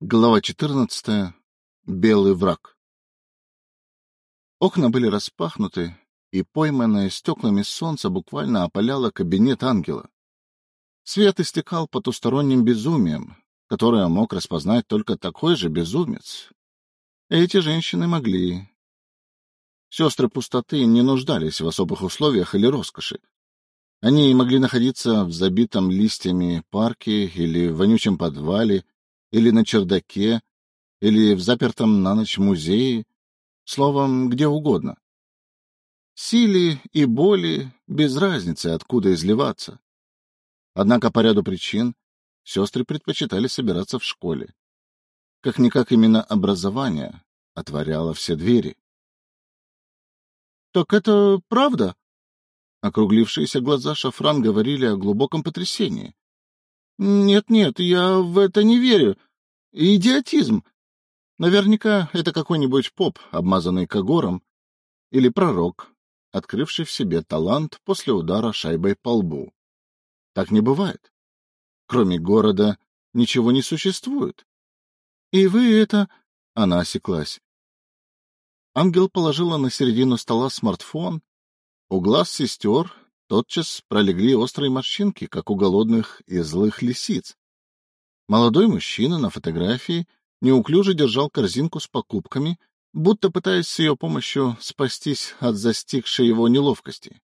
Глава 14. Белый враг. Окна были распахнуты, и пойманное стеклами солнце буквально опаляло кабинет ангела. Свет истекал потусторонним безумием, которое мог распознать только такой же безумец. Эти женщины могли. Сестры пустоты не нуждались в особых условиях или роскоши. Они могли находиться в забитом листьями парке или в вонючем подвале, или на чердаке, или в запертом на ночь музее, словом, где угодно. Силе и боли без разницы, откуда изливаться. Однако по ряду причин сестры предпочитали собираться в школе. Как-никак именно образование отворяло все двери. — Так это правда? Округлившиеся глаза Шафран говорили о глубоком потрясении. Нет-нет, я в это не верю. Идиотизм. Наверняка это какой-нибудь поп, обмазанный когором, или пророк, открывший в себе талант после удара шайбой по лбу. Так не бывает. Кроме города ничего не существует. И вы это... Она осеклась. Ангел положила на середину стола смартфон. У глаз сестер тотчас пролегли острые морщинки, как у голодных и злых лисиц. Молодой мужчина на фотографии неуклюже держал корзинку с покупками, будто пытаясь с ее помощью спастись от застигшей его неловкости.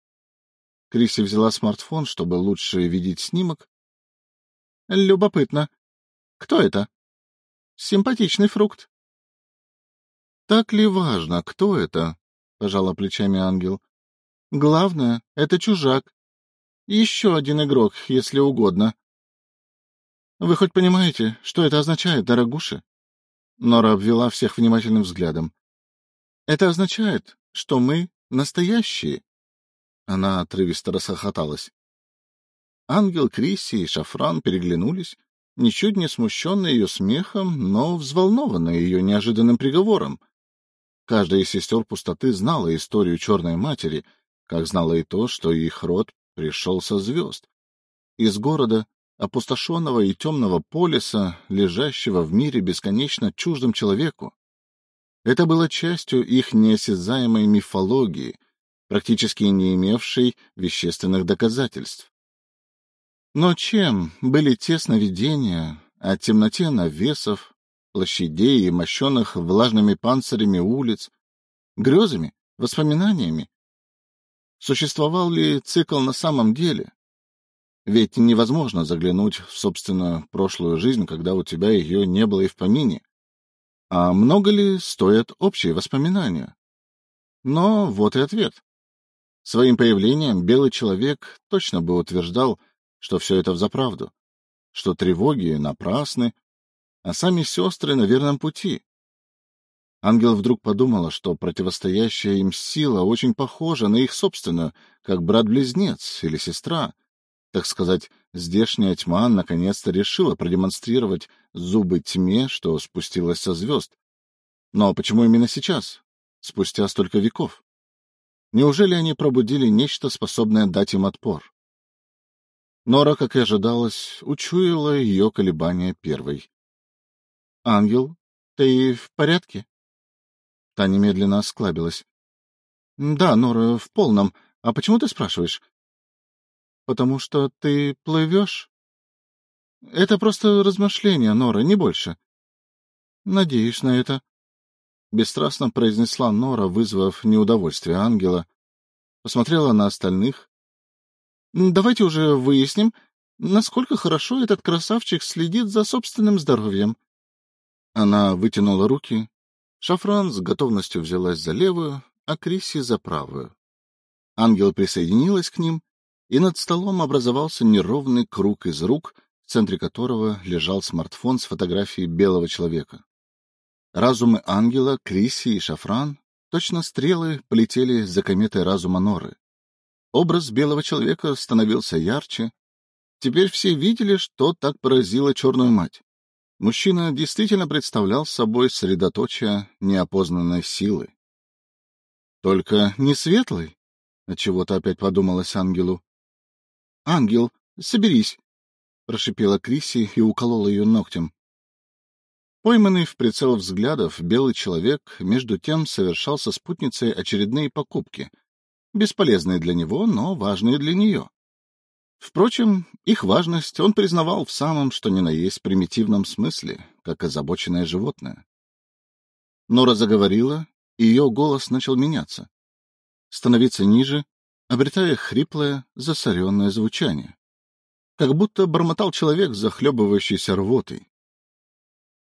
Криси взяла смартфон, чтобы лучше видеть снимок. — Любопытно. Кто это? — Симпатичный фрукт. — Так ли важно, кто это? — пожала плечами ангел. Главное — это чужак. Еще один игрок, если угодно. Вы хоть понимаете, что это означает, дорогуша? Нора обвела всех внимательным взглядом. Это означает, что мы настоящие. Она отрывисто расхохоталась. Ангел Крисси и Шафран переглянулись, ничуть не смущенные ее смехом, но взволнованные ее неожиданным приговором. Каждая из сестер пустоты знала историю Черной Матери — как знала и то, что их род пришел со звезд. Из города, опустошенного и темного полиса, лежащего в мире бесконечно чуждым человеку. Это было частью их неосязаемой мифологии, практически не имевшей вещественных доказательств. Но чем были те сновидения о темноте навесов, площадей и мощенных влажными панцирями улиц, грезами, воспоминаниями, Существовал ли цикл на самом деле? Ведь невозможно заглянуть в собственную прошлую жизнь, когда у тебя ее не было и в помине. А много ли стоят общие воспоминания? Но вот и ответ. Своим появлением белый человек точно бы утверждал, что все это взаправду, что тревоги напрасны, а сами сестры на верном пути. Ангел вдруг подумала, что противостоящая им сила очень похожа на их собственную, как брат-близнец или сестра. Так сказать, здешняя тьма наконец-то решила продемонстрировать зубы тьме, что спустилась со звезд. Но почему именно сейчас, спустя столько веков? Неужели они пробудили нечто, способное дать им отпор? Нора, как и ожидалось, учуяла ее колебания первой. — Ангел, ты в порядке? Та немедленно осклабилась. — Да, Нора, в полном. А почему ты спрашиваешь? — Потому что ты плывешь. — Это просто размышления, Нора, не больше. — Надеюсь на это. Бесстрастно произнесла Нора, вызвав неудовольствие ангела. Посмотрела на остальных. — Давайте уже выясним, насколько хорошо этот красавчик следит за собственным здоровьем. Она вытянула руки, Шафран с готовностью взялась за левую, а Крисси — за правую. Ангел присоединилась к ним, и над столом образовался неровный круг из рук, в центре которого лежал смартфон с фотографией белого человека. Разумы ангела, Крисси и Шафран, точно стрелы, полетели за кометой разума Норы. Образ белого человека становился ярче. Теперь все видели, что так поразило черную мать. Мужчина действительно представлял собой средоточие неопознанной силы. Только не светлый, отчего-то опять подумалось ангелу. — Ангел, соберись, — прошипела Криси и уколола ее ногтем. Пойманный в прицел взглядов белый человек между тем совершал со спутницей очередные покупки, бесполезные для него, но важные для нее. Впрочем, их важность он признавал в самом что ни на есть примитивном смысле, как озабоченное животное. Нора заговорила, и ее голос начал меняться, становиться ниже, обретая хриплое, засоренное звучание, как будто бормотал человек, захлебывающийся рвотой.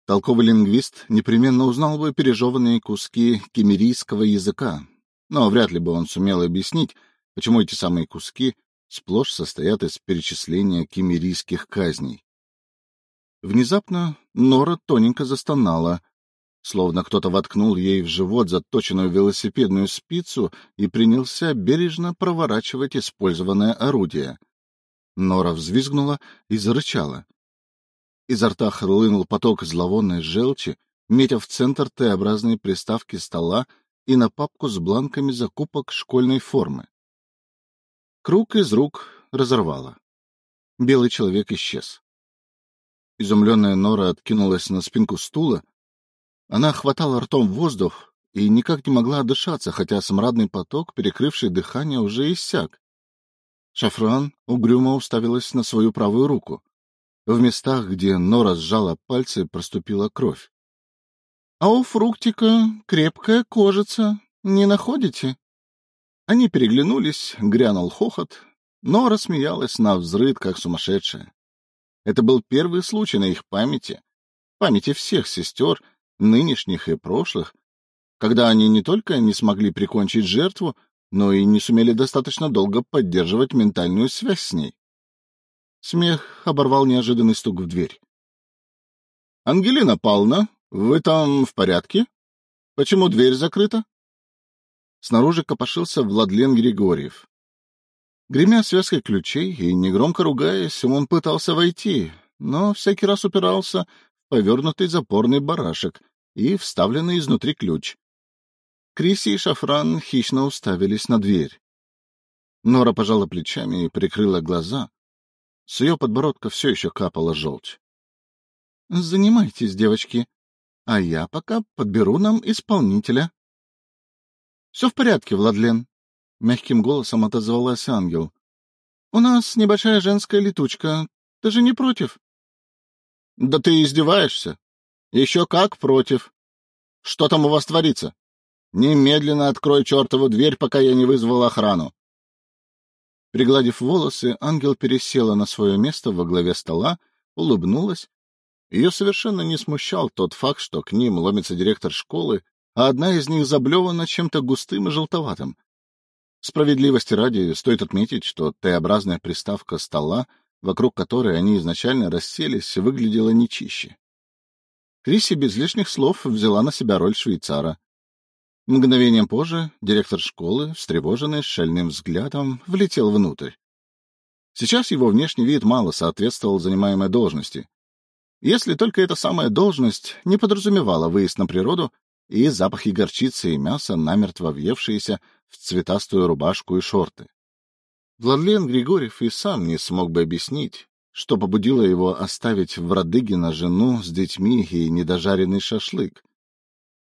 Толковый лингвист непременно узнал бы пережеванные куски кемерийского языка, но вряд ли бы он сумел объяснить, почему эти самые куски сплошь состоят из перечисления кемерийских казней. Внезапно Нора тоненько застонала, словно кто-то воткнул ей в живот заточенную велосипедную спицу и принялся бережно проворачивать использованное орудие. Нора взвизгнула и зарычала. Изо рта хлынул поток зловонной желчи, метя в центр Т-образной приставки стола и на папку с бланками закупок школьной формы. Круг из рук разорвало. Белый человек исчез. Изумленная Нора откинулась на спинку стула. Она хватала ртом воздух и никак не могла отдышаться, хотя смрадный поток, перекрывший дыхание, уже иссяк. Шафран угрюмо уставилась на свою правую руку. В местах, где Нора сжала пальцы, проступила кровь. — А у фруктика крепкая кожица, не находите? Они переглянулись, грянул хохот, но рассмеялась на взрыд, как сумасшедшая. Это был первый случай на их памяти, памяти всех сестер, нынешних и прошлых, когда они не только не смогли прикончить жертву, но и не сумели достаточно долго поддерживать ментальную связь с ней. Смех оборвал неожиданный стук в дверь. — Ангелина Павловна, вы там в порядке? Почему дверь закрыта? Снаружи копошился Владлен Григорьев. Гремя связкой ключей и негромко ругаясь, он пытался войти, но всякий раз упирался в повернутый запорный барашек и вставленный изнутри ключ. Криси и Шафран хищно уставились на дверь. Нора пожала плечами и прикрыла глаза. С ее подбородка все еще капала желчь. — Занимайтесь, девочки, а я пока подберу нам исполнителя. Все в порядке, Владлен, — мягким голосом отозвалась ангел. — У нас небольшая женская летучка. Ты же не против? — Да ты издеваешься. Еще как против. Что там у вас творится? Немедленно открой чертову дверь, пока я не вызвал охрану. Пригладив волосы, ангел пересела на свое место во главе стола, улыбнулась. Ее совершенно не смущал тот факт, что к ним ломится директор школы а одна из них заблевана чем-то густым и желтоватым. Справедливости ради стоит отметить, что Т-образная приставка стола, вокруг которой они изначально расселись, выглядела нечище. Криси без лишних слов взяла на себя роль швейцара. Мгновением позже директор школы, встревоженный шальным взглядом, влетел внутрь. Сейчас его внешний вид мало соответствовал занимаемой должности. Если только эта самая должность не подразумевала выезд на природу и запахи горчицы и мяса, намертво въевшиеся в цветастую рубашку и шорты. Владлен Григорьев и сам не смог бы объяснить, что побудило его оставить в Радыгина жену с детьми и недожаренный шашлык.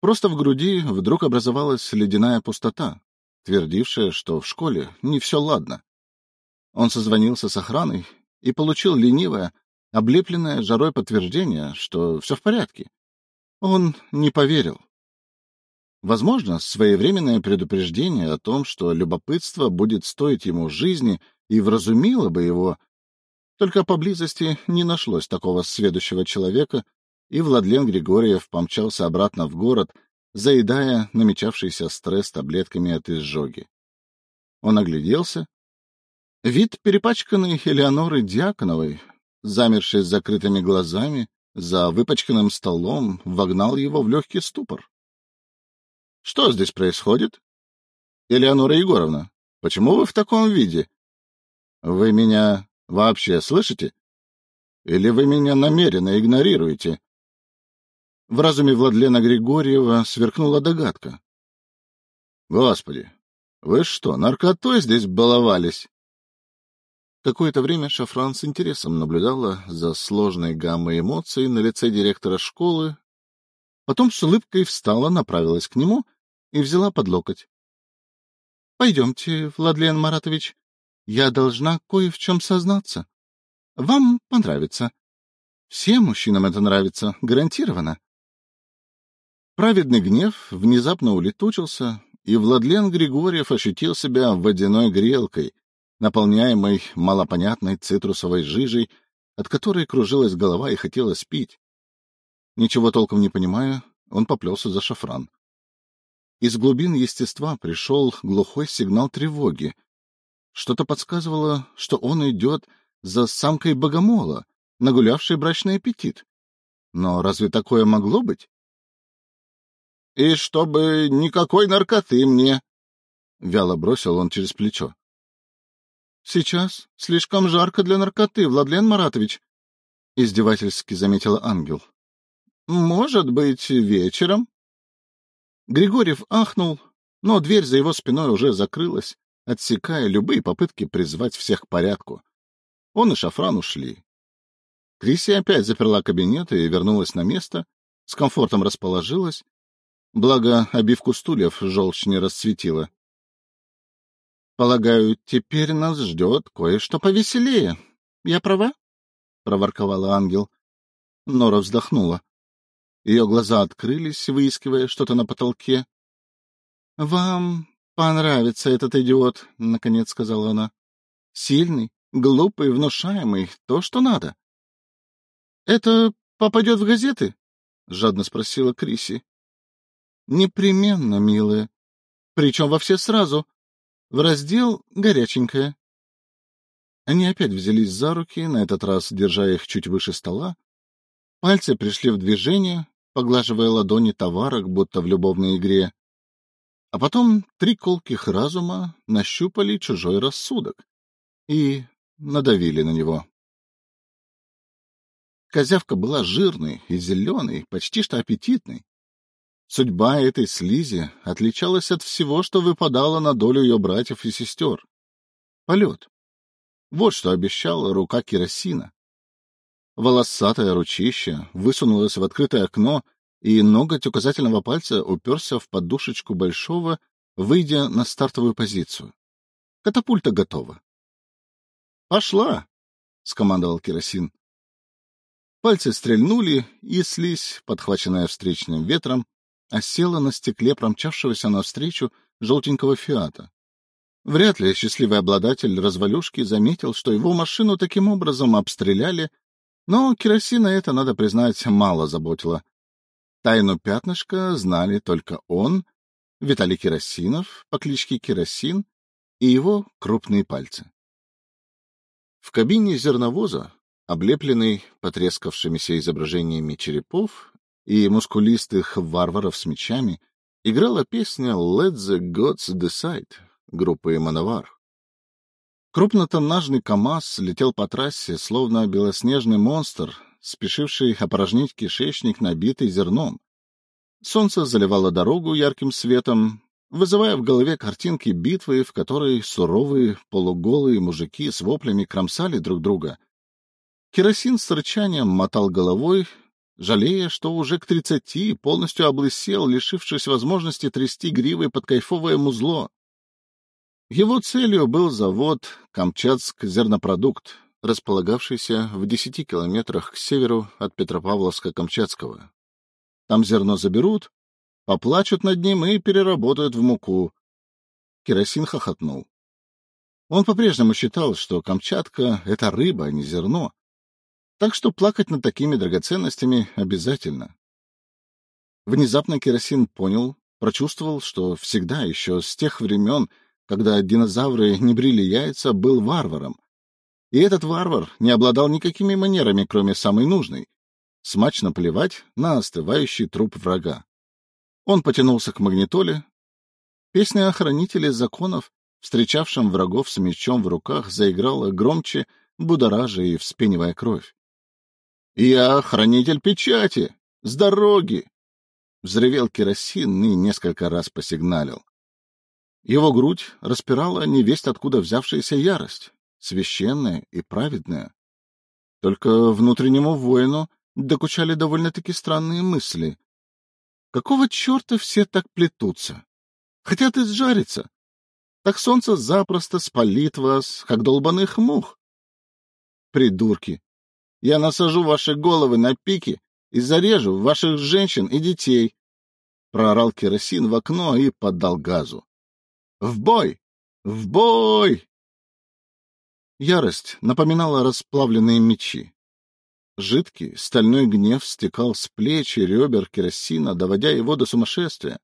Просто в груди вдруг образовалась ледяная пустота, твердившая, что в школе не все ладно. Он созвонился с охраной и получил ленивое, облепленное жарой подтверждение, что все в порядке. Он не поверил. Возможно, своевременное предупреждение о том, что любопытство будет стоить ему жизни, и вразумило бы его. Только поблизости не нашлось такого сведущего человека, и Владлен Григорьев помчался обратно в город, заедая намечавшийся стресс таблетками от изжоги. Он огляделся. Вид перепачканной Элеоноры Дьяконовой, замершей с закрытыми глазами, за выпачканным столом, вогнал его в легкий ступор. Что здесь происходит? Элеонора Егоровна, почему вы в таком виде? Вы меня вообще слышите? Или вы меня намеренно игнорируете? В разуме Владлена Григорьева сверкнула догадка. Господи, вы что, наркотой здесь баловались? Какое-то время Шафран с интересом наблюдала за сложной гаммой эмоций на лице директора школы, Потом с улыбкой встала, направилась к нему и взяла под локоть. — Пойдемте, Владлен Маратович, я должна кое в чем сознаться. Вам понравится. Всем мужчинам это нравится, гарантированно. Праведный гнев внезапно улетучился, и Владлен Григорьев ощутил себя водяной грелкой, наполняемой малопонятной цитрусовой жижей, от которой кружилась голова и хотелось пить. Ничего толком не понимая, он поплелся за шафран. Из глубин естества пришел глухой сигнал тревоги. Что-то подсказывало, что он идет за самкой богомола, нагулявшей брачный аппетит. Но разве такое могло быть? — И чтобы никакой наркоты мне! — вяло бросил он через плечо. — Сейчас слишком жарко для наркоты, Владлен Маратович, — издевательски заметила ангел. — Может быть, вечером? Григорьев ахнул, но дверь за его спиной уже закрылась, отсекая любые попытки призвать всех к порядку. Он и Шафран ушли. Крисия опять заперла кабинет и вернулась на место, с комфортом расположилась, Благо, обивку стульев желчь не расцветила. — Полагаю, теперь нас ждет кое-что повеселее. Я права? — проворковала ангел. Нора вздохнула. Ее глаза открылись, выискивая что-то на потолке. — Вам понравится этот идиот, — наконец сказала она. — Сильный, глупый, внушаемый, то, что надо. — Это попадет в газеты? — жадно спросила Криси. Непременно, милая. Причем во все сразу. В раздел «Горяченькое». Они опять взялись за руки, на этот раз держа их чуть выше стола. Пальцы пришли в движение, поглаживая ладони товарок, будто в любовной игре. А потом три колких разума нащупали чужой рассудок и надавили на него. Козявка была жирной и зеленой, почти что аппетитной. Судьба этой слизи отличалась от всего, что выпадало на долю ее братьев и сестер. Полет. Вот что обещала рука керосина. Волосатое ручище высунулось в открытое окно, и ноготь указательного пальца уперся в подушечку большого, выйдя на стартовую позицию. Катапульта готова. «Пошла!» — скомандовал керосин. Пальцы стрельнули, и слизь, подхваченная встречным ветром, осела на стекле промчавшегося навстречу желтенького «Фиата». Вряд ли счастливый обладатель развалюшки заметил, что его машину таким образом обстреляли, но керосина это, надо признать, мало заботило. Тайну пятнышка знали только он, Виталий Керосинов по кличке Керосин и его крупные пальцы. В кабине зерновоза, облепленный потрескавшимися изображениями черепов и мускулистых варваров с мечами, играла песня «Let the gods decide» группы «Мановар». Крупнотоннажный КАМАЗ летел по трассе, словно белоснежный монстр, спешивший опорожнить кишечник, набитый зерном. Солнце заливало дорогу ярким светом, вызывая в голове картинки битвы, в которой суровые полуголые мужики с воплями кромсали друг друга. Керосин с рычанием мотал головой, жалея, что уже к тридцати полностью облысел, лишившись возможности трясти гривой под кайфовое музло. Его целью был завод «Камчатск зернопродукт», располагавшийся в десяти километрах к северу от Петропавловска-Камчатского. Там зерно заберут, поплачут над ним и переработают в муку. Керосин хохотнул. Он по-прежнему считал, что Камчатка — это рыба, а не зерно, так что плакать над такими драгоценностями обязательно. Внезапно керосин понял, прочувствовал, что всегда еще с тех времен, когда динозавры не брили яйца, был варваром. И этот варвар не обладал никакими манерами, кроме самой нужной — смачно плевать на остывающий труп врага. Он потянулся к магнитоле. Песня о хранителе законов, встречавшем врагов с мечом в руках, заиграла громче, будоража и вспенивая кровь. Я хранитель печати! С дороги! Взревел керосин и несколько раз посигналил. Его грудь распирала невесть откуда взявшаяся ярость, священная и праведная. Только внутреннему воину докучали довольно-таки странные мысли. Какого черта все так плетутся? Хотят изжариться. Так солнце запросто спалит вас, как долбаных мух. Придурки! Я насажу ваши головы на пики и зарежу ваших женщин и детей. Проорал керосин в окно и поддал газу. В бой! В бой! Ярость напоминала расплавленные мечи. Жидкий стальной гнев стекал с плеч и ребер керосина, доводя его до сумасшествия.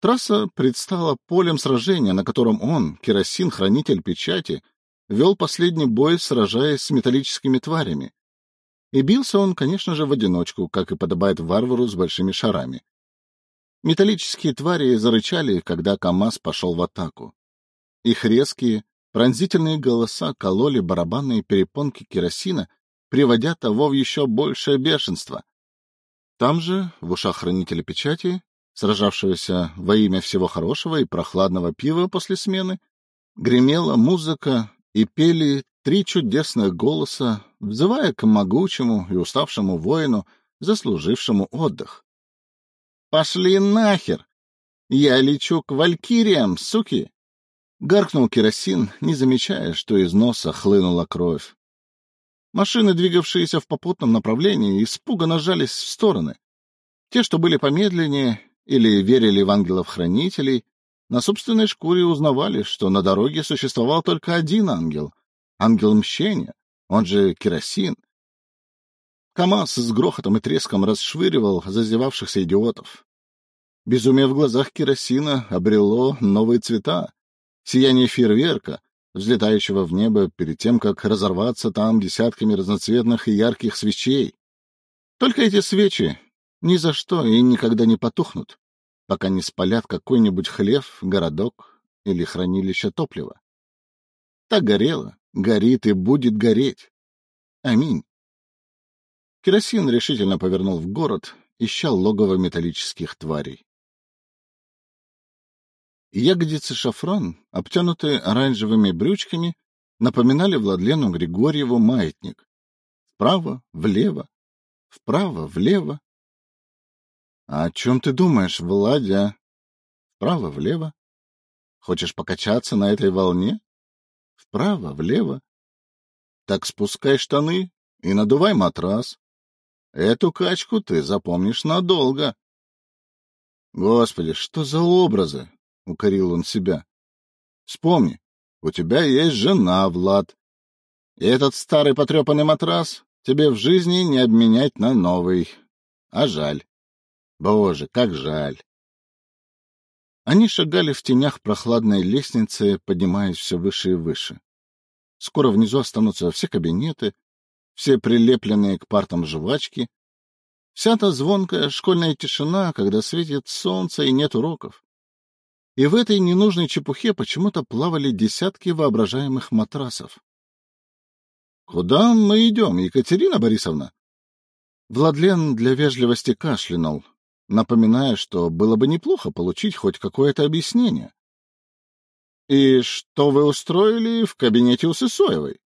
Трасса предстала полем сражения, на котором он, керосин, хранитель печати, вел последний бой, сражаясь с металлическими тварями. И бился он, конечно же, в одиночку, как и подобает варвару с большими шарами. Металлические твари зарычали, когда КамАЗ пошел в атаку. Их резкие, пронзительные голоса кололи барабанные перепонки керосина, приводя того в еще большее бешенство. Там же, в ушах хранителя печати, сражавшегося во имя всего хорошего и прохладного пива после смены, гремела музыка и пели три чудесных голоса, взывая к могучему и уставшему воину, заслужившему отдых. «Пошли нахер! Я лечу к валькириям, суки!» Гаркнул керосин, не замечая, что из носа хлынула кровь. Машины, двигавшиеся в попутном направлении, испуганно жались в стороны. Те, что были помедленнее или верили в ангелов-хранителей, на собственной шкуре узнавали, что на дороге существовал только один ангел — ангел мщения, он же керосин. КамАЗ с грохотом и треском расшвыривал зазевавшихся идиотов. Безумие в глазах керосина обрело новые цвета, сияние фейерверка, взлетающего в небо перед тем, как разорваться там десятками разноцветных и ярких свечей. Только эти свечи ни за что и никогда не потухнут пока не спалят какой-нибудь хлев, городок или хранилище топлива. Так горело, горит и будет гореть. Аминь. Керосин решительно повернул в город, ища логово металлических тварей. Ягодицы шафран, обтянутые оранжевыми брючками, напоминали Владлену Григорьеву маятник. Вправо, влево, вправо, влево, а — О чем ты думаешь, Владя? Вправо, влево? Хочешь покачаться на этой волне? Вправо, влево? Так спускай штаны и надувай матрас. Эту качку ты запомнишь надолго. Господи, что за образы? — укорил он себя. — Вспомни, у тебя есть жена, Влад. И этот старый потрепанный матрас тебе в жизни не обменять на новый. А жаль. Боже, как жаль! Они шагали в тенях прохладной лестницы, поднимаясь все выше и выше. Скоро внизу останутся все кабинеты, все прилепленные к партам жвачки, вся та звонкая школьная тишина, когда светит солнце и нет уроков. И в этой ненужной чепухе почему-то плавали десятки воображаемых матрасов. — Куда мы идем, Екатерина Борисовна? Владлен для вежливости кашлянул, напоминая, что было бы неплохо получить хоть какое-то объяснение. — И что вы устроили в кабинете у Сысоевой?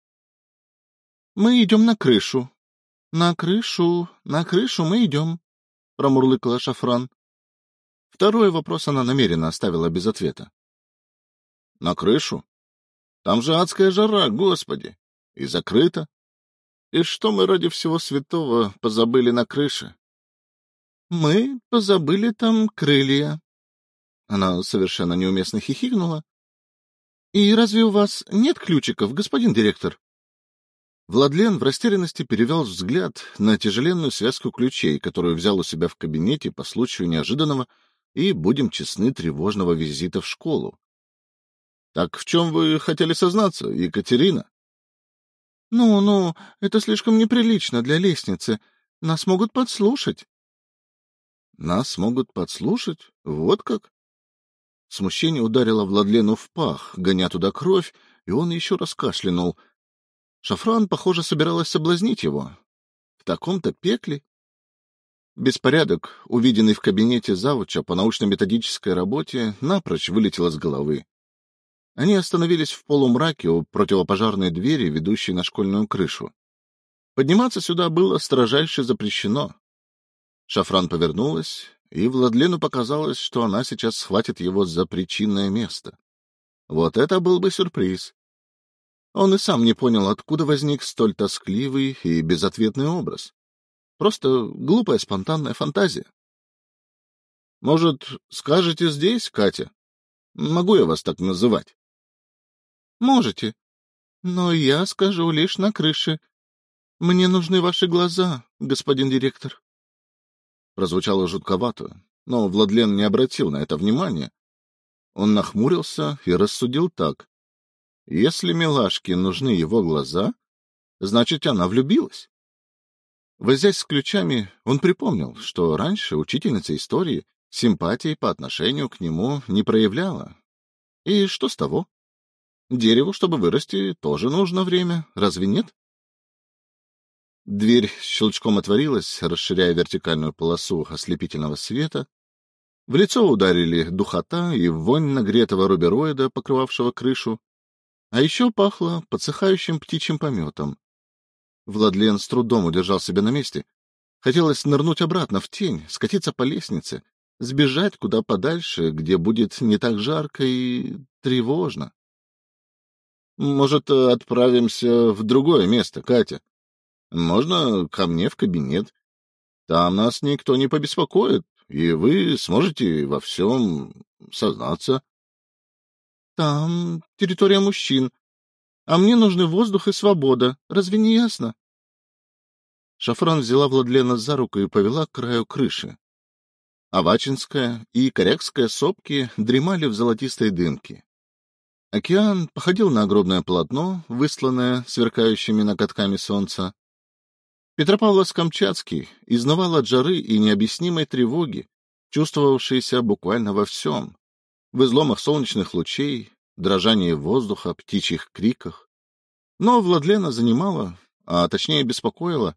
— Мы идем на крышу. — На крышу, на крышу мы идем, — промурлыкала Шафран. Второй вопрос она намеренно оставила без ответа. — На крышу? Там же адская жара, господи! И закрыто. И что мы ради всего святого позабыли на крыше? Мы позабыли там крылья. Она совершенно неуместно хихикнула. — И разве у вас нет ключиков, господин директор? Владлен в растерянности перевел взгляд на тяжеленную связку ключей, которую взял у себя в кабинете по случаю неожиданного и, будем честны, тревожного визита в школу. — Так в чем вы хотели сознаться, Екатерина? — Ну, ну, это слишком неприлично для лестницы. Нас могут подслушать. Нас могут подслушать? Вот как? Смущение ударило Владлену в пах, гоня туда кровь, и он еще раз кашлянул. Шафран, похоже, собиралась соблазнить его. В таком-то пекле. Беспорядок, увиденный в кабинете завуча по научно-методической работе, напрочь вылетел из головы. Они остановились в полумраке у противопожарной двери, ведущей на школьную крышу. Подниматься сюда было строжайше запрещено. Шафран повернулась и Владлену показалось, что она сейчас схватит его за причинное место. Вот это был бы сюрприз. Он и сам не понял, откуда возник столь тоскливый и безответный образ. Просто глупая спонтанная фантазия. — Может, скажете здесь, Катя? Могу я вас так называть? — Можете. Но я скажу лишь на крыше. Мне нужны ваши глаза, господин директор. Прозвучало жутковато, но Владлен не обратил на это внимания. Он нахмурился и рассудил так. Если милашке нужны его глаза, значит, она влюбилась. Возясь с ключами, он припомнил, что раньше учительница истории симпатии по отношению к нему не проявляла. И что с того? Дереву, чтобы вырасти, тоже нужно время, разве нет? Дверь щелчком отворилась, расширяя вертикальную полосу ослепительного света. В лицо ударили духота и вонь нагретого рубероида, покрывавшего крышу. А еще пахло подсыхающим птичьим пометом. Владлен с трудом удержал себя на месте. Хотелось нырнуть обратно в тень, скатиться по лестнице, сбежать куда подальше, где будет не так жарко и тревожно. — Может, отправимся в другое место, Катя? Можно ко мне в кабинет. Там нас никто не побеспокоит, и вы сможете во всем сознаться. — Там территория мужчин, а мне нужны воздух и свобода. Разве не ясно? Шафран взяла Владлена за руку и повела к краю крыши. Авачинская и Корякская сопки дремали в золотистой дымке. Океан походил на огромное полотно, высланное сверкающими накатками солнца. Петропавловск-Камчатский изнывал от жары и необъяснимой тревоги, чувствовавшейся буквально во всем. В изломах солнечных лучей, дрожании воздуха, птичьих криках. Но Владлена занимала, а точнее беспокоила,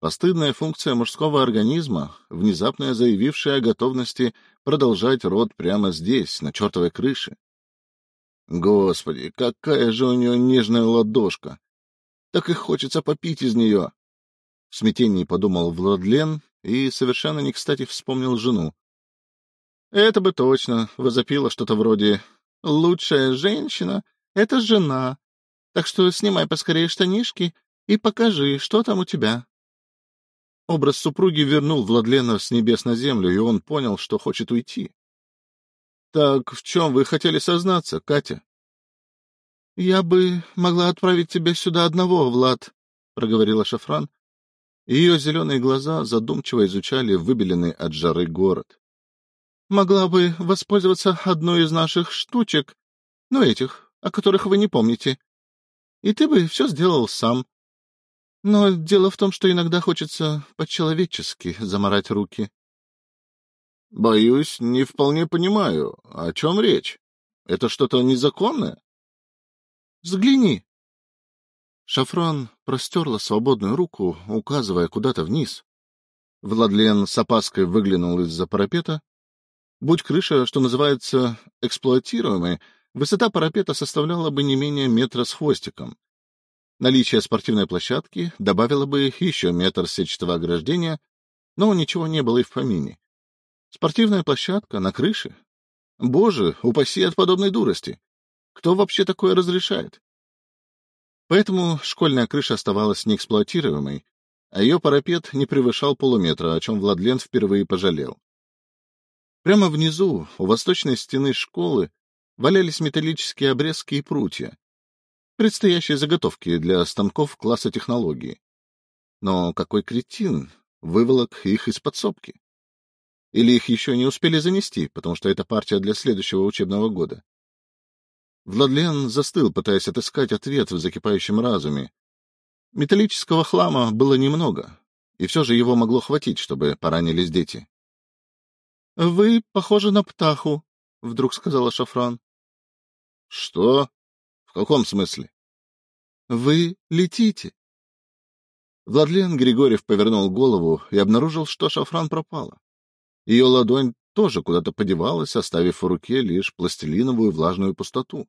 постыдная функция мужского организма, внезапно заявившая о готовности продолжать род прямо здесь, на чертовой крыше. Господи, какая же у нее нежная ладошка! Так и хочется попить из нее. В смятении подумал Владлен и совершенно не кстати вспомнил жену. Это бы точно возопило что-то вроде «Лучшая женщина — это жена, так что снимай поскорее штанишки и покажи, что там у тебя». Образ супруги вернул Владлена с небес на землю, и он понял, что хочет уйти. — Так в чем вы хотели сознаться, Катя? — Я бы могла отправить тебя сюда одного, Влад, — проговорила Шафран, ее зеленые глаза задумчиво изучали выбеленный от жары город. — Могла бы воспользоваться одной из наших штучек, ну, этих, о которых вы не помните. И ты бы все сделал сам. Но дело в том, что иногда хочется по-человечески заморать руки. — Боюсь, не вполне понимаю, о чем речь. Это что-то незаконное? — Взгляни, Шафран простерла свободную руку, указывая куда-то вниз. Владлен с опаской выглянул из-за парапета. Будь крыша, что называется, эксплуатируемой, высота парапета составляла бы не менее метра с хвостиком. Наличие спортивной площадки добавило бы еще метр сетчатого ограждения, но ничего не было и в помине. Спортивная площадка на крыше? Боже, упаси от подобной дурости! Кто вообще такое разрешает? Поэтому школьная крыша оставалась неэксплуатируемой, а ее парапет не превышал полуметра, о чем Владлен впервые пожалел. Прямо внизу, у восточной стены школы, валялись металлические обрезки и прутья, предстоящие заготовки для станков класса технологии. Но какой кретин выволок их из подсобки? Или их еще не успели занести, потому что это партия для следующего учебного года? Владлен застыл, пытаясь отыскать ответ в закипающем разуме. Металлического хлама было немного, и все же его могло хватить, чтобы поранились дети. — Вы похожи на птаху, — вдруг сказала Шафран. — Что? В каком смысле? — Вы летите. Владлен Григорьев повернул голову и обнаружил, что Шафран пропала. Ее ладонь тоже куда-то подевалась, оставив в руке лишь пластилиновую влажную пустоту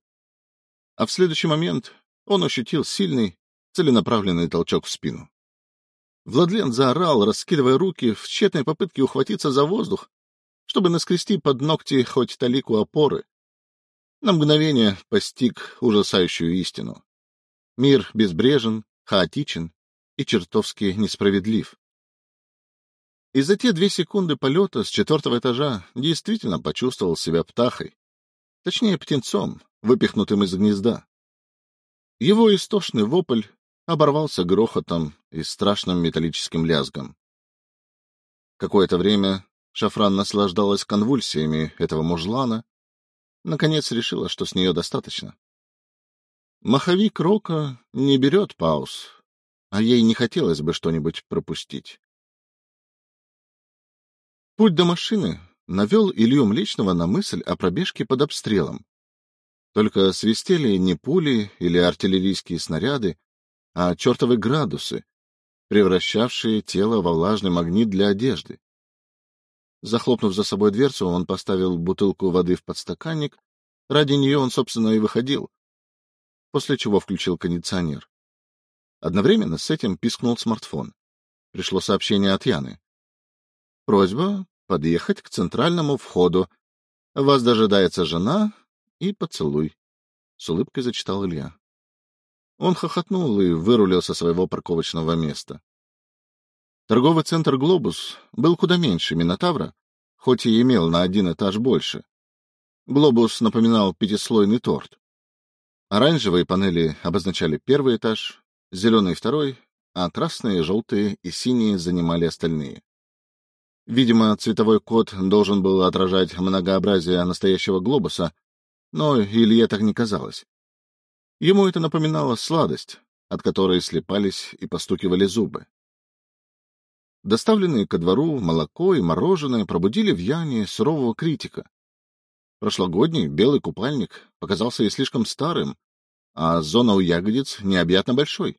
а в следующий момент он ощутил сильный, целенаправленный толчок в спину. Владлен заорал, раскидывая руки в тщетной попытке ухватиться за воздух, чтобы наскрести под ногти хоть талику опоры. На мгновение постиг ужасающую истину. Мир безбрежен, хаотичен и чертовски несправедлив. И за те две секунды полета с четвертого этажа действительно почувствовал себя птахой. Точнее, птенцом, выпихнутым из гнезда. Его истошный вопль оборвался грохотом и страшным металлическим лязгом. Какое-то время Шафран наслаждалась конвульсиями этого мужлана, наконец решила, что с нее достаточно. Маховик Рока не берет пауз, а ей не хотелось бы что-нибудь пропустить. Путь до машины навел Илью Млечного на мысль о пробежке под обстрелом. Только свистели не пули или артиллерийские снаряды, а чертовы градусы, превращавшие тело во влажный магнит для одежды. Захлопнув за собой дверцу, он поставил бутылку воды в подстаканник. Ради нее он, собственно, и выходил. После чего включил кондиционер. Одновременно с этим пискнул смартфон. Пришло сообщение от Яны. Просьба подъехать к центральному входу. Вас дожидается жена и поцелуй. С улыбкой зачитал Илья. Он хохотнул и вырулил со своего парковочного места. Торговый центр «Глобус» был куда меньше Минотавра, хоть и имел на один этаж больше. «Глобус» напоминал пятислойный торт. Оранжевые панели обозначали первый этаж, зеленый — второй, а красные, желтые и синие занимали остальные. Видимо, цветовой код должен был отражать многообразие настоящего глобуса, но Илье так не казалось. Ему это напоминало сладость, от которой слепались и постукивали зубы. Доставленные ко двору молоко и мороженое пробудили в Яне сурового критика. Прошлогодний белый купальник показался ей слишком старым, а зона у ягодиц необъятно большой.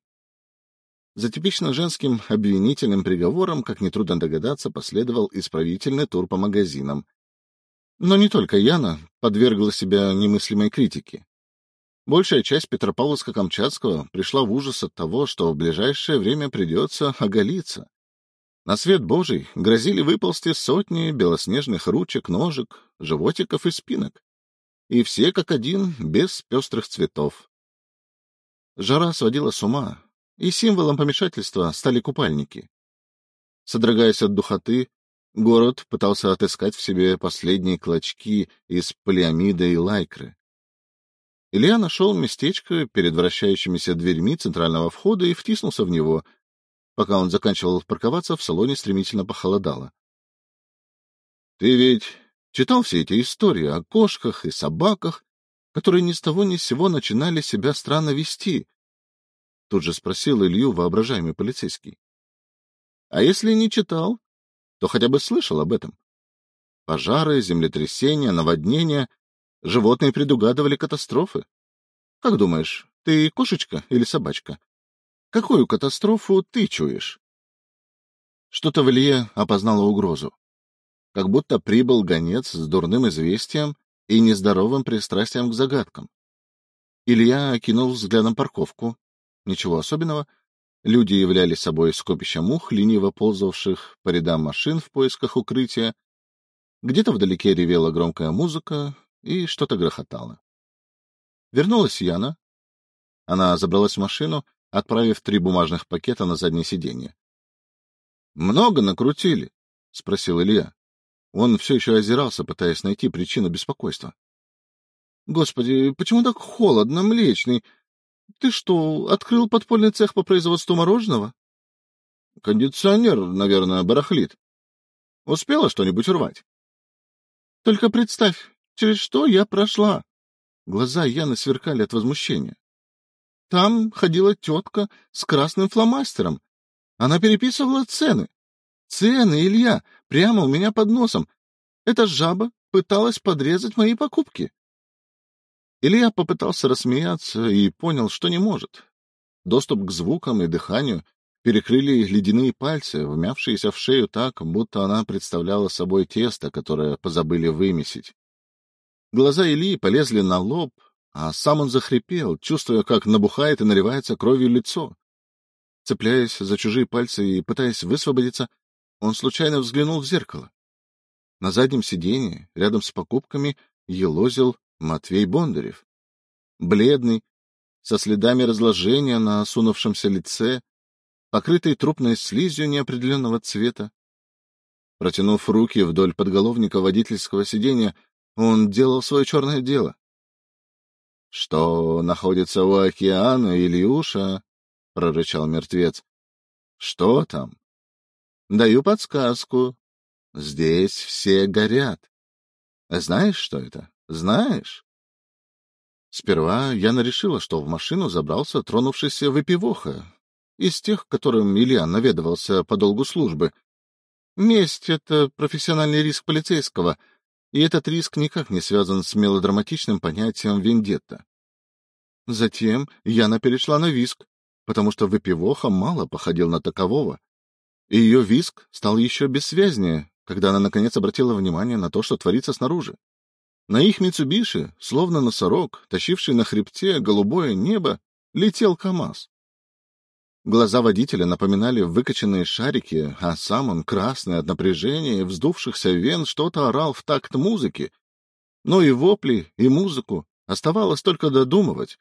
За типично женским обвинительным приговором, как нетрудно догадаться, последовал исправительный тур по магазинам. Но не только Яна подвергла себя немыслимой критике. Большая часть Петропавловска-Камчатского пришла в ужас от того, что в ближайшее время придется оголиться. На свет Божий грозили выползти сотни белоснежных ручек, ножек, животиков и спинок. И все как один, без пестрых цветов. Жара сводила с ума, и символом помешательства стали купальники. Содрогаясь от духоты, город пытался отыскать в себе последние клочки из полиамида и лайкры. Илья нашел местечко перед вращающимися дверьми центрального входа и втиснулся в него. Пока он заканчивал парковаться, в салоне стремительно похолодало. — Ты ведь читал все эти истории о кошках и собаках, которые ни с того ни с сего начинали себя странно вести? Тут же спросил Илью воображаемый полицейский. — А если не читал, то хотя бы слышал об этом. Пожары, землетрясения, наводнения. Животные предугадывали катастрофы. Как думаешь, ты кошечка или собачка? Какую катастрофу ты чуешь? Что-то в Илье опознало угрозу. Как будто прибыл гонец с дурным известием и нездоровым пристрастием к загадкам. Илья окинул взглядом парковку, Ничего особенного. Люди являли собой скопище мух, лениво ползавших по рядам машин в поисках укрытия. Где-то вдалеке ревела громкая музыка, и что-то грохотало. Вернулась Яна. Она забралась в машину, отправив три бумажных пакета на заднее сиденье. — Много накрутили? — спросил Илья. Он все еще озирался, пытаясь найти причину беспокойства. — Господи, почему так холодно, Млечный? Ты что, открыл подпольный цех по производству мороженого? Кондиционер, наверное, барахлит. Успела что-нибудь урвать? Только представь, через что я прошла. Глаза Яны сверкали от возмущения. Там ходила тетка с красным фломастером. Она переписывала цены. Цены, Илья, прямо у меня под носом. Эта жаба пыталась подрезать мои покупки. Илья попытался рассмеяться и понял, что не может. Доступ к звукам и дыханию перекрыли ледяные пальцы, вмявшиеся в шею так, будто она представляла собой тесто, которое позабыли вымесить. Глаза Ильи полезли на лоб, а сам он захрипел, чувствуя, как набухает и наливается кровью лицо. Цепляясь за чужие пальцы и пытаясь высвободиться, он случайно взглянул в зеркало. на заднем сиденье, рядом с покупками, елозил Матвей Бондарев. Бледный, со следами разложения на осунувшемся лице, покрытый трупной слизью неопределенного цвета. Протянув руки вдоль подголовника водительского сиденья, он делал свое черное дело. — Что находится у океана, Ильюша? — прорычал мертвец. — Что там? — Даю подсказку. Здесь все горят. Знаешь, что это? Знаешь? Сперва Яна решила, что в машину забрался тронувшийся выпивоха, из тех, которым Илья наведывался по долгу службы. Месть — это профессиональный риск полицейского, и этот риск никак не связан с мелодраматичным понятием вендетта. Затем Яна перешла на виск, потому что выпивоха мало походил на такового, и ее виск стал еще бессвязнее, когда она наконец обратила внимание на то, что творится снаружи. На их Митсубиши, словно носорог, тащивший на хребте голубое небо, летел КамАЗ. Глаза водителя напоминали выкоченные шарики, а сам он, красный от напряжения и вздувшихся вен, что-то орал в такт музыки. Но и вопли, и музыку оставалось только додумывать,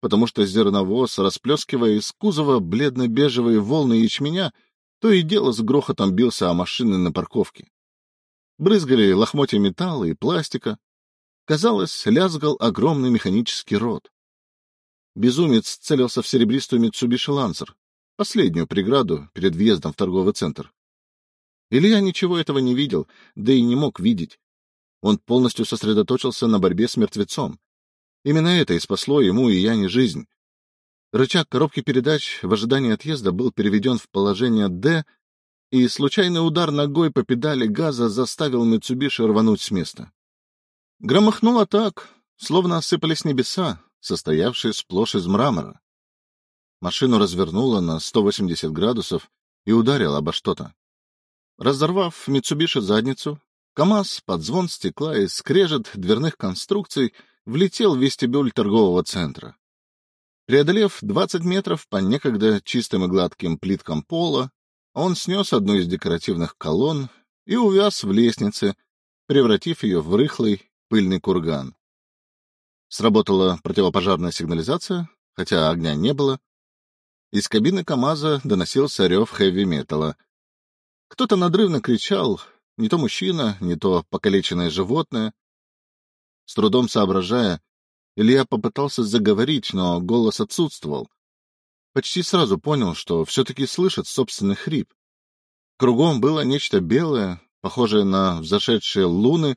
потому что зерновоз, расплескивая из кузова бледно-бежевые волны ячменя, то и дело с грохотом бился о машины на парковке. Брызгали лохмотья металла и пластика, Казалось, лязгал огромный механический рот. Безумец целился в серебристую Митсубиши Лансер, последнюю преграду перед въездом в торговый центр. Илья ничего этого не видел, да и не мог видеть. Он полностью сосредоточился на борьбе с мертвецом. Именно это и спасло ему и Яне жизнь. Рычаг коробки передач в ожидании отъезда был переведен в положение «Д», и случайный удар ногой по педали газа заставил Митсубиши рвануть с места. Громыхнуло так, словно осыпались небеса, состоявшие сплошь из мрамора. Машину развернуло на 180 градусов и ударило обо что-то. Разорвав Митсубиши задницу, КамАЗ под звон стекла и скрежет дверных конструкций влетел в вестибюль торгового центра. Преодолев 20 метров по некогда чистым и гладким плиткам пола, он снес одну из декоративных колонн и увяз в лестнице, превратив ее в рыхлый пыльный курган. Сработала противопожарная сигнализация, хотя огня не было. Из кабины КамАЗа доносился рев хэви-металла. Кто-то надрывно кричал, не то мужчина, не то покалеченное животное. С трудом соображая, Илья попытался заговорить, но голос отсутствовал. Почти сразу понял, что все-таки слышит собственный хрип. Кругом было нечто белое, похожее на взошедшие луны,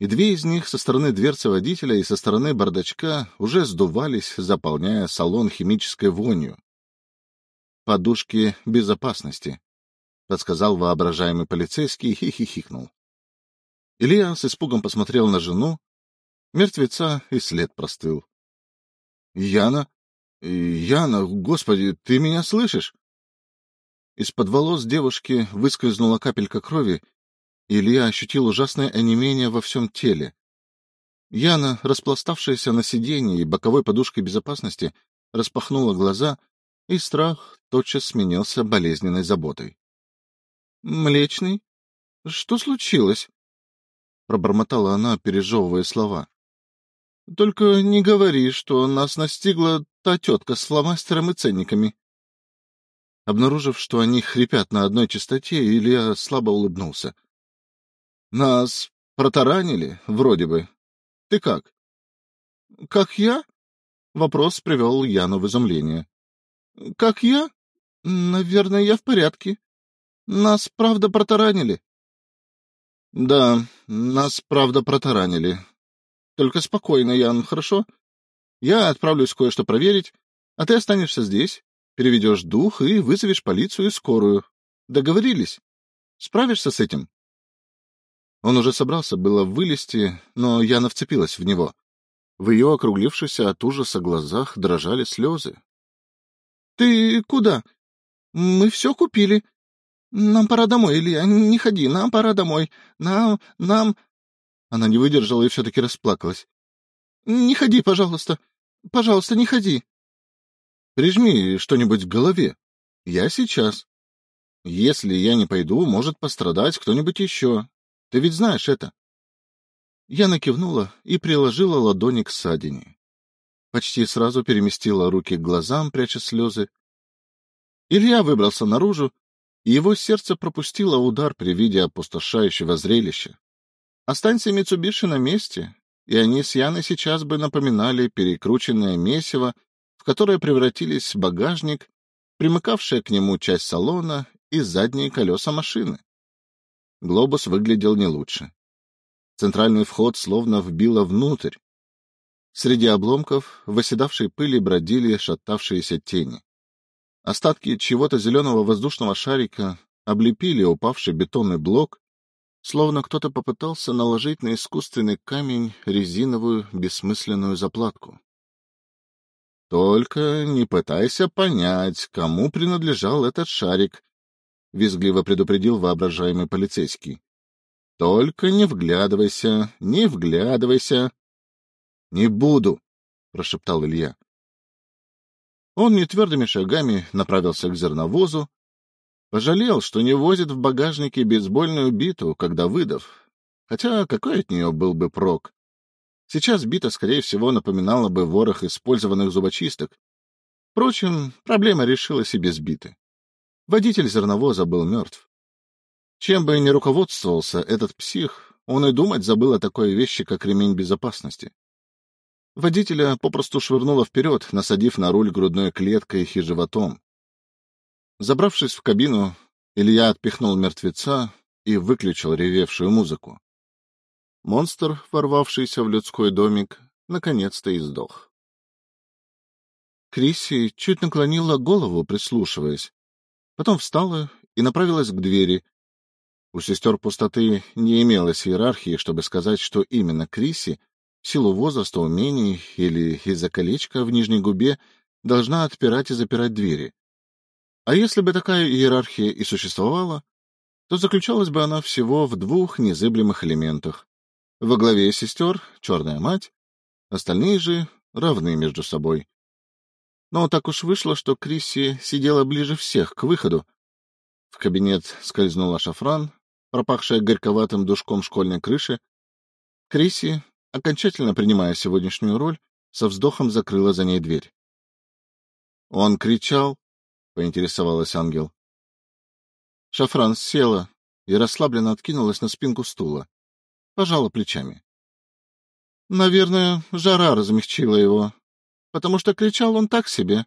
и две из них со стороны дверцы водителя и со стороны бардачка уже сдувались, заполняя салон химической вонью. «Подушки безопасности», — подсказал воображаемый полицейский и хихикнул. Илья с испугом посмотрел на жену, мертвеца и след простыл. — Яна? Яна, господи, ты меня слышишь? Из-под волос девушки выскользнула капелька крови, Илья ощутил ужасное онемение во всем теле. Яна, распластавшаяся на сиденье и боковой подушкой безопасности, распахнула глаза, и страх тотчас сменился болезненной заботой. — Млечный? Что случилось? — пробормотала она, пережевывая слова. — Только не говори, что нас настигла та тетка с фломастером и ценниками. Обнаружив, что они хрипят на одной частоте, Илья слабо улыбнулся. —— Нас протаранили, вроде бы. Ты как? — Как я? — вопрос привел Яну в изумление. — Как я? Наверное, я в порядке. Нас, правда, протаранили. — Да, нас, правда, протаранили. Только спокойно, Ян, хорошо? Я отправлюсь кое-что проверить, а ты останешься здесь, переведешь дух и вызовешь полицию и скорую. Договорились? Справишься с этим? Он уже собрался было вылезти, но Яна вцепилась в него. В ее округлившихся от ужаса глазах дрожали слезы. — Ты куда? Мы все купили. Нам пора домой, Илья, не ходи, нам пора домой. Нам, нам... Она не выдержала и все-таки расплакалась. — Не ходи, пожалуйста. Пожалуйста, не ходи. — Прижми что-нибудь к голове. Я сейчас. Если я не пойду, может пострадать кто-нибудь еще. Ты ведь знаешь это? Яна кивнула и приложила ладони к ссадине. Почти сразу переместила руки к глазам, пряча слезы. Илья выбрался наружу, и его сердце пропустило удар при виде опустошающего зрелища. Останься Митсубиши на месте, и они с Яной сейчас бы напоминали перекрученное месиво, в которое превратились багажник, примыкавшая к нему часть салона и задние колеса машины. Глобус выглядел не лучше. Центральный вход словно вбило внутрь. Среди обломков в оседавшей пыли бродили шатавшиеся тени. Остатки чего-то зеленого воздушного шарика облепили упавший бетонный блок, словно кто-то попытался наложить на искусственный камень резиновую бессмысленную заплатку. — Только не пытайся понять, кому принадлежал этот шарик, — визгливо предупредил воображаемый полицейский. — Только не вглядывайся, не вглядывайся. — Не буду, — прошептал Илья. Он нетвердыми шагами направился к зерновозу, пожалел, что не возит в багажнике бейсбольную биту, когда выдав, хотя какой от нее был бы прок? Сейчас бита, скорее всего, напоминала бы ворох использованных зубочисток. Впрочем, проблема решилась и без биты. Водитель зерновоза был мертв. Чем бы ни руководствовался этот псих, он и думать забыл о такой вещи, как ремень безопасности. Водителя попросту швырнуло вперед, насадив на руль грудной клеткой и животом. Забравшись в кабину, Илья отпихнул мертвеца и выключил ревевшую музыку. Монстр, ворвавшийся в людской домик, наконец-то издох. Крисси чуть наклонила голову, прислушиваясь. Потом встала и направилась к двери. У сестер пустоты не имелось иерархии, чтобы сказать, что именно Крисси, в силу возраста, умений или из-за колечка в нижней губе, должна отпирать и запирать двери. А если бы такая иерархия и существовала, то заключалась бы она всего в двух незыблемых элементах. Во главе сестер — черная мать, остальные же равны между собой. Но так уж вышло, что Крисси сидела ближе всех к выходу. В кабинет скользнула шафран, пропахшая горьковатым душком школьной крыши. Крисси, окончательно принимая сегодняшнюю роль, со вздохом закрыла за ней дверь. Он кричал, — поинтересовалась ангел. Шафран села и расслабленно откинулась на спинку стула. Пожала плечами. Наверное, жара размягчила его потому что кричал он так себе.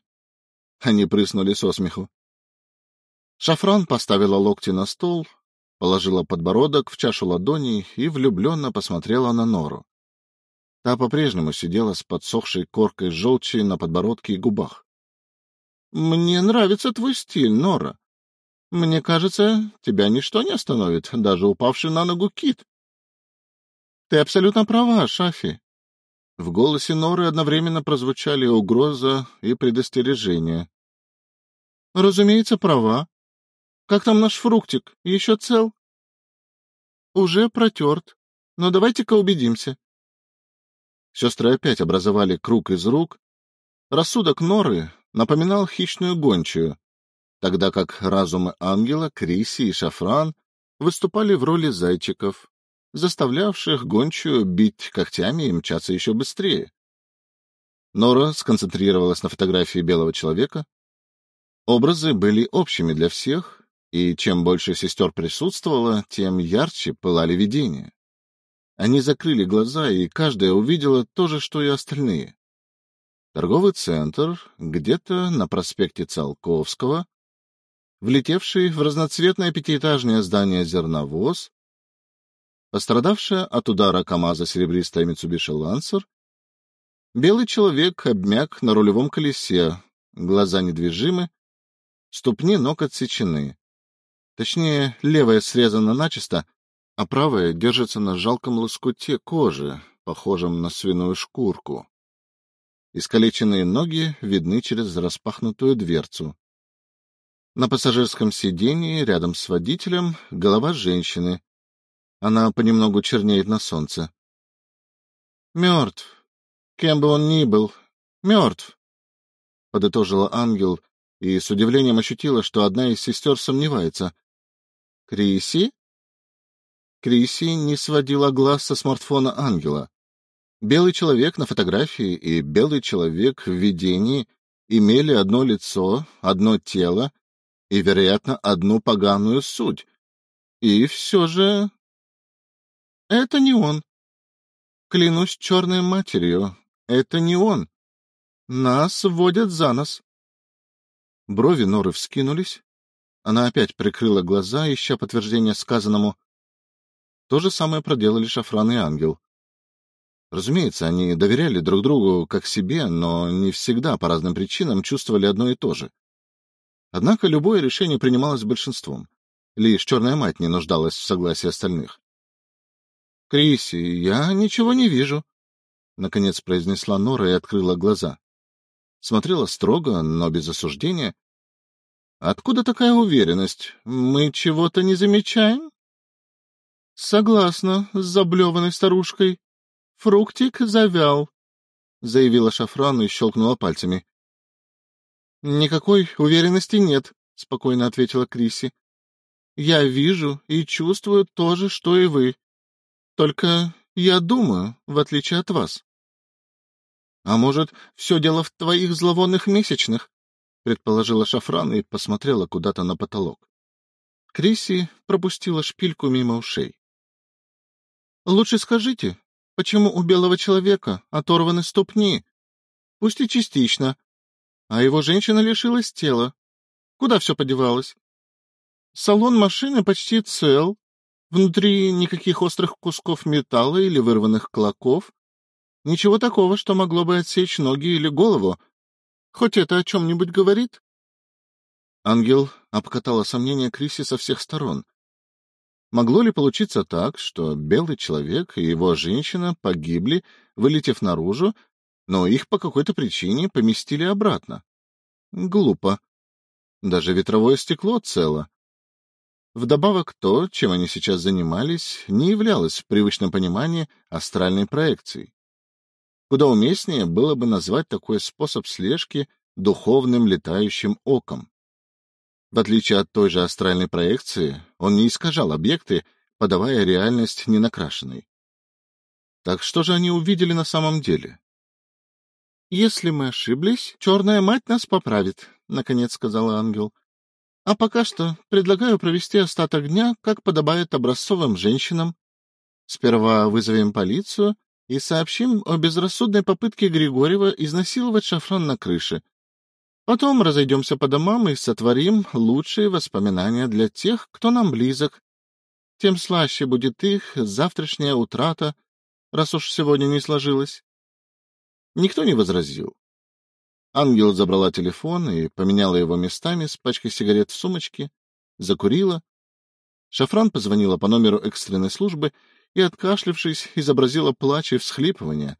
Они прыснули со смеху. Шафран поставила локти на стол, положила подбородок в чашу ладоней и влюбленно посмотрела на Нору. Та по-прежнему сидела с подсохшей коркой желчи на подбородке и губах. — Мне нравится твой стиль, Нора. Мне кажется, тебя ничто не остановит, даже упавший на ногу кит. — Ты абсолютно права, Шафи. В голосе Норы одновременно прозвучали угроза и предостережение. — Разумеется, права. Как там наш фруктик? Еще цел? — Уже протерт. Но давайте-ка убедимся. Сестры опять образовали круг из рук. Рассудок Норы напоминал хищную гончую, тогда как разумы ангела, Криси и Шафран выступали в роли зайчиков, заставлявших гончую бить когтями и мчаться еще быстрее. Нора сконцентрировалась на фотографии белого человека. Образы были общими для всех, и чем больше сестер присутствовало, тем ярче пылали видения. Они закрыли глаза, и каждая увидела то же, что и остальные. Торговый центр где-то на проспекте Циолковского, влетевший в разноцветное пятиэтажное здание зерновоз, Пострадавшая от удара КамАЗа серебристая Митсубиши Лансер, белый человек обмяк на рулевом колесе, глаза недвижимы, ступни ног отсечены. Точнее, левая срезана начисто, а правая держится на жалком лоскуте кожи, похожем на свиную шкурку. Искалеченные ноги видны через распахнутую дверцу. На пассажирском сидении рядом с водителем голова женщины, она понемногу чернеет на солнце. Мертв. Кем бы он ни был. Мертв. Подытожила ангел и с удивлением ощутила, что одна из сестер сомневается. Криси? Криси не сводила глаз со смартфона ангела. Белый человек на фотографии и белый человек в видении имели одно лицо, одно тело и, вероятно, одну поганую суть. И все же... Это не он. Клянусь черной матерью, это не он. Нас вводят за нос. Брови Норы вскинулись. Она опять прикрыла глаза, ища подтверждение сказанному. То же самое проделали Шафран и Ангел. Разумеется, они доверяли друг другу как себе, но не всегда по разным причинам чувствовали одно и то же. Однако любое решение принималось большинством. Лишь черная мать не нуждалась в согласии остальных. — Криси, я ничего не вижу, — наконец произнесла Нора и открыла глаза. Смотрела строго, но без осуждения. — Откуда такая уверенность? Мы чего-то не замечаем? — Согласна с заблеванной старушкой, Фруктик завял, — заявила Шафран и щелкнула пальцами. — Никакой уверенности нет, — спокойно ответила Криси. — Я вижу и чувствую то же, что и вы. Только я думаю, в отличие от вас. — А может, все дело в твоих зловонных месячных? — предположила Шафран и посмотрела куда-то на потолок. Криси пропустила шпильку мимо ушей. — Лучше скажите, Почему у белого человека оторваны ступни? Пусть и частично. А его женщина лишилась тела. Куда все подевалось? Салон машины почти цел. Внутри никаких острых кусков металла или вырванных клоков. Ничего такого, что могло бы отсечь ноги или голову. Хоть это о чем-нибудь говорит? Ангел обкатала сомнения Криси со всех сторон. Могло ли получиться так, что белый человек и его женщина погибли, вылетев наружу, но их по какой-то причине поместили обратно? Глупо. Даже ветровое стекло цело. Вдобавок то, чем они сейчас занимались, не являлось в привычном понимании астральной проекцией. Куда уместнее было бы назвать такой способ слежки духовным летающим оком. В отличие от той же астральной проекции, он не искажал объекты, подавая реальность ненакрашенной. Так что же они увидели на самом деле? — Если мы ошиблись, черная мать нас поправит, — наконец сказала ангел. — А пока что предлагаю провести остаток дня, как подобает образцовым женщинам. Сперва вызовем полицию и сообщим о безрассудной попытке Григорьева изнасиловать шафран на крыше, Потом разойдемся по домам и сотворим лучшие воспоминания для тех, кто нам близок. Тем слаще будет их завтрашняя утрата, раз уж сегодня не сложилось. Никто не возразил. Ангел забрала телефон и поменяла его местами с пачкой сигарет в сумочке, закурила. Шафран позвонила по номеру экстренной службы и, откашлившись, изобразила плач и всхлипывание,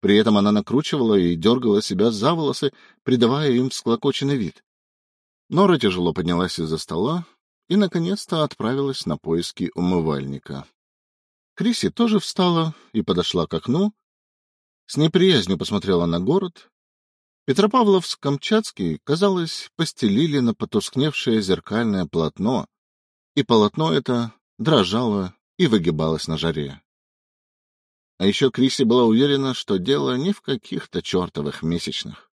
при этом она накручивала и дергала себя за волосы, придавая им всклокоченный вид. Нора тяжело поднялась из-за стола и, наконец-то, отправилась на поиски умывальника. Криси тоже встала и подошла к окну. С неприязнью посмотрела на город. Петропавловск-Камчатский, казалось, постелили на потускневшее зеркальное полотно, и полотно это дрожало и выгибалось на жаре. А еще Криси была уверена, что дело не в каких-то чертовых месячных.